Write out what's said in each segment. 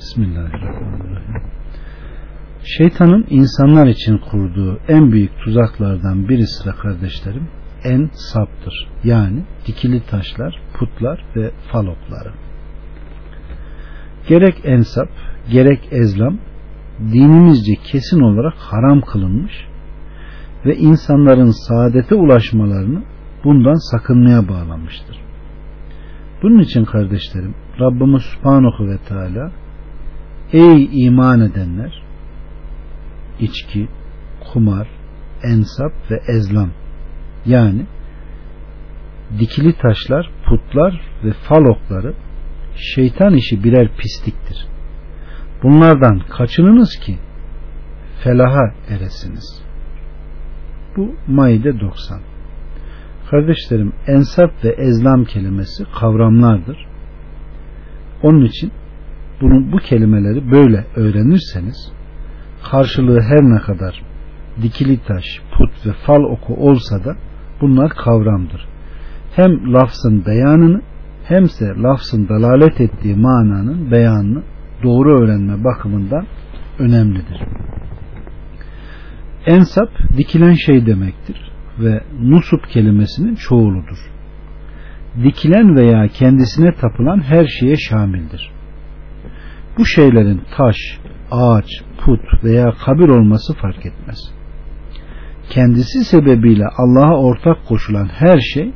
Bismillahirrahmanirrahim. Şeytanın insanlar için kurduğu en büyük tuzaklardan birisi de kardeşlerim en saptır. Yani dikili taşlar, putlar ve falokları. Gerek ensap, gerek ezlam dinimizce kesin olarak haram kılınmış ve insanların saadete ulaşmalarını bundan sakınmaya bağlanmıştır. Bunun için kardeşlerim Rabbimiz Subhanahu ve Teala Ey iman edenler içki, kumar, ensap ve ezlam yani dikili taşlar, putlar ve falokları şeytan işi birer pisliktir. Bunlardan kaçınınız ki felaha eresiniz. Bu Maide 90. Kardeşlerim ensap ve ezlam kelimesi kavramlardır. Onun için bunu, bu kelimeleri böyle öğrenirseniz karşılığı her ne kadar dikili taş, put ve fal oku olsa da bunlar kavramdır. Hem lafzın beyanını hemse lafzın dalalet ettiği mananın beyanını doğru öğrenme bakımından önemlidir. Ensap dikilen şey demektir ve nusup kelimesinin çoğuludur. Dikilen veya kendisine tapılan her şeye şamildir. Bu şeylerin taş, ağaç, put veya kabir olması fark etmez. Kendisi sebebiyle Allah'a ortak koşulan her şey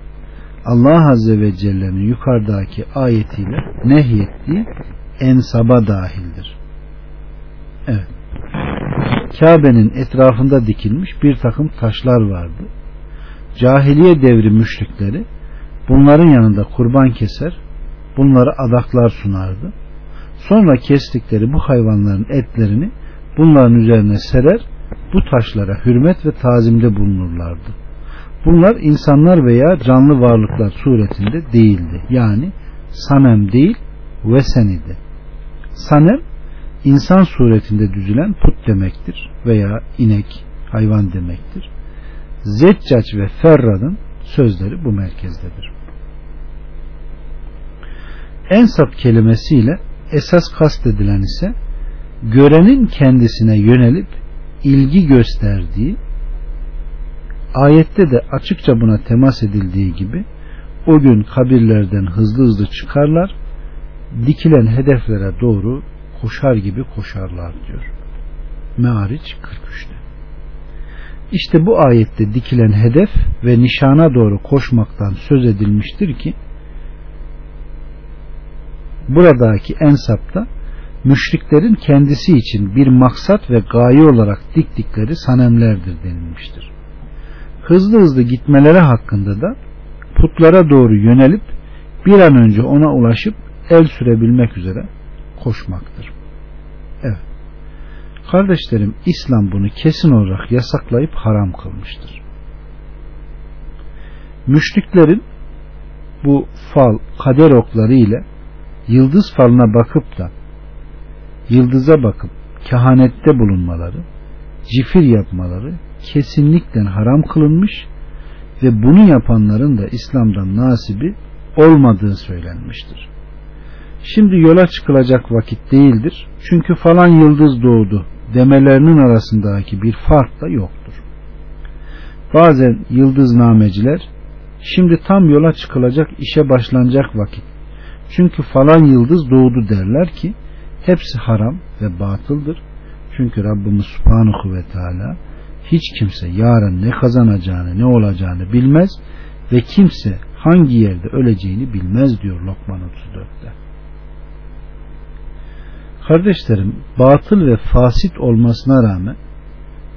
Allah Azze ve Celle'nin yukarıdaki ayetiyle nehyettiği ensaba dahildir. Evet. Kabe'nin etrafında dikilmiş bir takım taşlar vardı. Cahiliye devri müşrikleri bunların yanında kurban keser, bunları adaklar sunardı. Sonra kestikleri bu hayvanların etlerini bunların üzerine serer, bu taşlara hürmet ve tazimde bulunurlardı. Bunlar insanlar veya canlı varlıklar suretinde değildi. Yani sanem değil vesen idi. Sanem insan suretinde düzülen put demektir veya inek, hayvan demektir. Zeccac ve Ferrad'ın sözleri bu merkezdedir. Ensap kelimesiyle esas kastedilen ise görenin kendisine yönelip ilgi gösterdiği ayette de açıkça buna temas edildiği gibi o gün kabirlerden hızlı hızlı çıkarlar dikilen hedeflere doğru koşar gibi koşarlar diyor. Meariç 43'te. İşte bu ayette dikilen hedef ve nişana doğru koşmaktan söz edilmiştir ki buradaki ensapta müşriklerin kendisi için bir maksat ve gaye olarak diktikleri sanemlerdir denilmiştir. Hızlı hızlı gitmeleri hakkında da putlara doğru yönelip bir an önce ona ulaşıp el sürebilmek üzere koşmaktır. Evet. Kardeşlerim İslam bunu kesin olarak yasaklayıp haram kılmıştır. Müşriklerin bu fal, kader okları ile yıldız falına bakıp da yıldıza bakıp kehanette bulunmaları, cifir yapmaları kesinlikle haram kılınmış ve bunu yapanların da İslam'dan nasibi olmadığı söylenmiştir. Şimdi yola çıkılacak vakit değildir. Çünkü falan yıldız doğdu demelerinin arasındaki bir fark da yoktur. Bazen yıldız nameciler şimdi tam yola çıkılacak işe başlanacak vakit. Çünkü falan yıldız doğdu derler ki hepsi haram ve batıldır. Çünkü Rabbimiz Subhanahu ve Teala hiç kimse yarın ne kazanacağını ne olacağını bilmez ve kimse hangi yerde öleceğini bilmez diyor Lokman 34'te. Kardeşlerim batıl ve fasit olmasına rağmen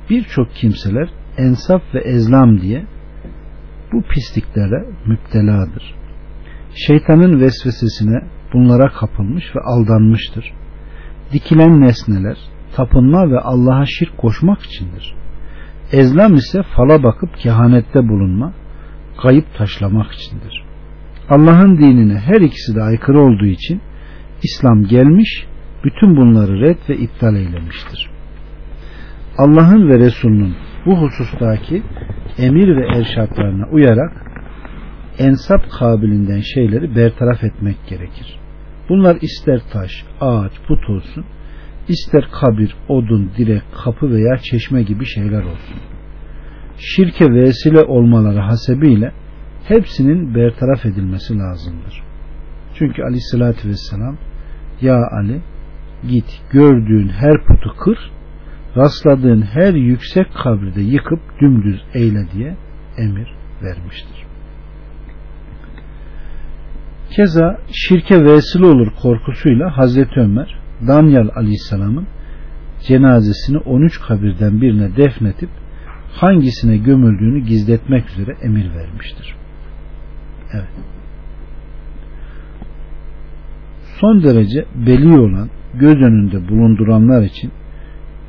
birçok kimseler ensaf ve ezlam diye bu pisliklere müpteladır. Şeytanın vesvesesine bunlara kapılmış ve aldanmıştır. Dikilen nesneler tapınma ve Allah'a şirk koşmak içindir. Ezlam ise fala bakıp kehanette bulunma, kayıp taşlamak içindir. Allah'ın dinine her ikisi de aykırı olduğu için İslam gelmiş, bütün bunları red ve iptal eylemiştir. Allah'ın ve Resulünün bu husustaki emir ve erşatlarına uyarak ensap kabilinden şeyleri bertaraf etmek gerekir. Bunlar ister taş, ağaç, put olsun, ister kabir, odun, direk, kapı veya çeşme gibi şeyler olsun. Şirke vesile olmaları hasebiyle hepsinin bertaraf edilmesi lazımdır. Çünkü aleyhissalatü vesselam ya Ali git gördüğün her putu kır rastladığın her yüksek kabirde yıkıp dümdüz eyle diye emir vermiştir. Keza şirke vesile olur korkusuyla Hazreti Ömer Danyal Aleyhisselam'ın cenazesini 13 kabirden birine defnetip hangisine gömüldüğünü gizletmek üzere emir vermiştir. Evet. Son derece beli olan göz önünde bulunduranlar için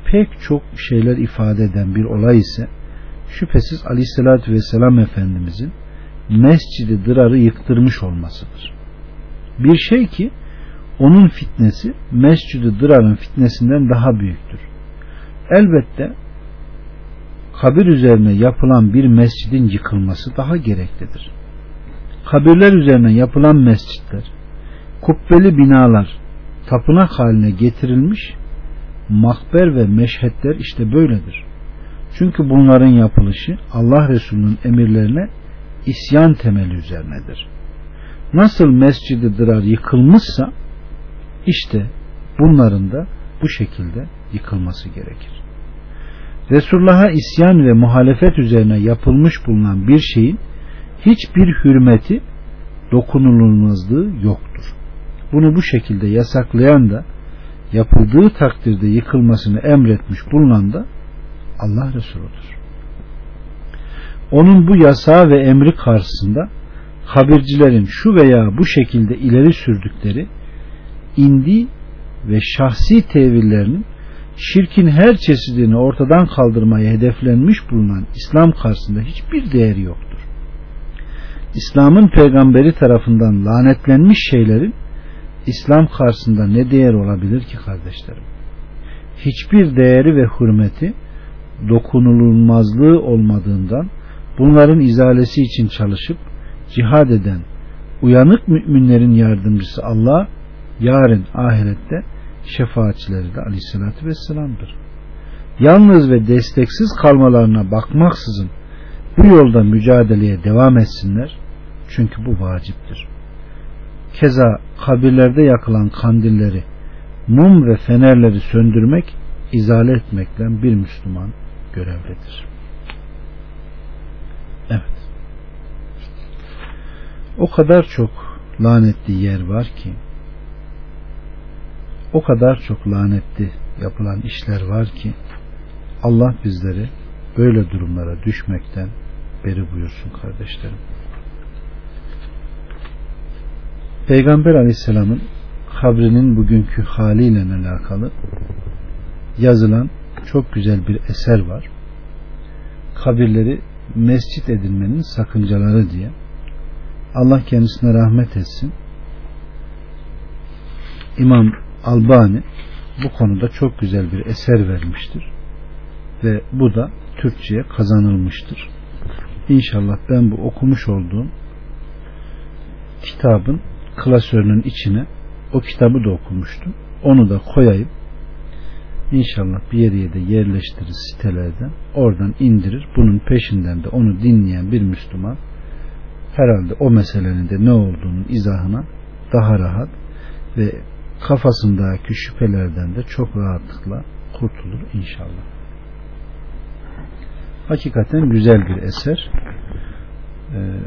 pek çok şeyler ifade eden bir olay ise şüphesiz Aleyhisselatü Vesselam Efendimizin Mescidi Dırar'ı yıktırmış olmasıdır. Bir şey ki onun fitnesi Mescidi Dırar'ın fitnesinden daha büyüktür. Elbette kabir üzerine yapılan bir mescidin yıkılması daha gereklidir. Kabirler üzerine yapılan mescitler, kubbeli binalar tapınak haline getirilmiş makber ve meşhetler işte böyledir. Çünkü bunların yapılışı Allah Resulü'nün emirlerine isyan temeli üzerinedir. Nasıl mescidi dırar yıkılmışsa işte bunların da bu şekilde yıkılması gerekir. Resulullah'a isyan ve muhalefet üzerine yapılmış bulunan bir şeyin hiçbir hürmeti dokunulmazlığı yoktur. Bunu bu şekilde yasaklayan da yapıldığı takdirde yıkılmasını emretmiş bulunan da Allah Resuludur. Onun bu yasağı ve emri karşısında habircilerin şu veya bu şekilde ileri sürdükleri indi ve şahsi tevillerinin şirkin her çeşidini ortadan kaldırmaya hedeflenmiş bulunan İslam karşısında hiçbir değeri yoktur. İslam'ın peygamberi tarafından lanetlenmiş şeylerin İslam karşısında ne değer olabilir ki kardeşlerim? Hiçbir değeri ve hürmeti dokunulmazlığı olmadığından bunların izalesi için çalışıp cihad eden uyanık müminlerin yardımcısı Allah yarın ahirette şefaatçileri de aleyhissalatü vesselam'dır. Yalnız ve desteksiz kalmalarına bakmaksızın bu yolda mücadeleye devam etsinler. Çünkü bu vaciptir. Keza kabirlerde yakılan kandilleri, mum ve fenerleri söndürmek, izale etmekle bir Müslüman görevlidir. Evet. O kadar çok lanetli yer var ki o kadar çok lanetli yapılan işler var ki Allah bizleri böyle durumlara düşmekten beri buyursun kardeşlerim. Peygamber aleyhisselamın kabrinin bugünkü haliyle alakalı yazılan çok güzel bir eser var. Kabirleri mescit edilmenin sakıncaları diye. Allah kendisine rahmet etsin. İmam Albani bu konuda çok güzel bir eser vermiştir. Ve bu da Türkçe'ye kazanılmıştır. İnşallah ben bu okumuş olduğum kitabın klasörünün içine o kitabı da okumuştum. Onu da koyayım. İnşallah bir yere de yerleştirir sitelerden. Oradan indirir. Bunun peşinden de onu dinleyen bir Müslüman herhalde o meselenin de ne olduğunun izahına daha rahat ve kafasındaki şüphelerden de çok rahatlıkla kurtulur inşallah. Hakikaten güzel bir eser. Ee,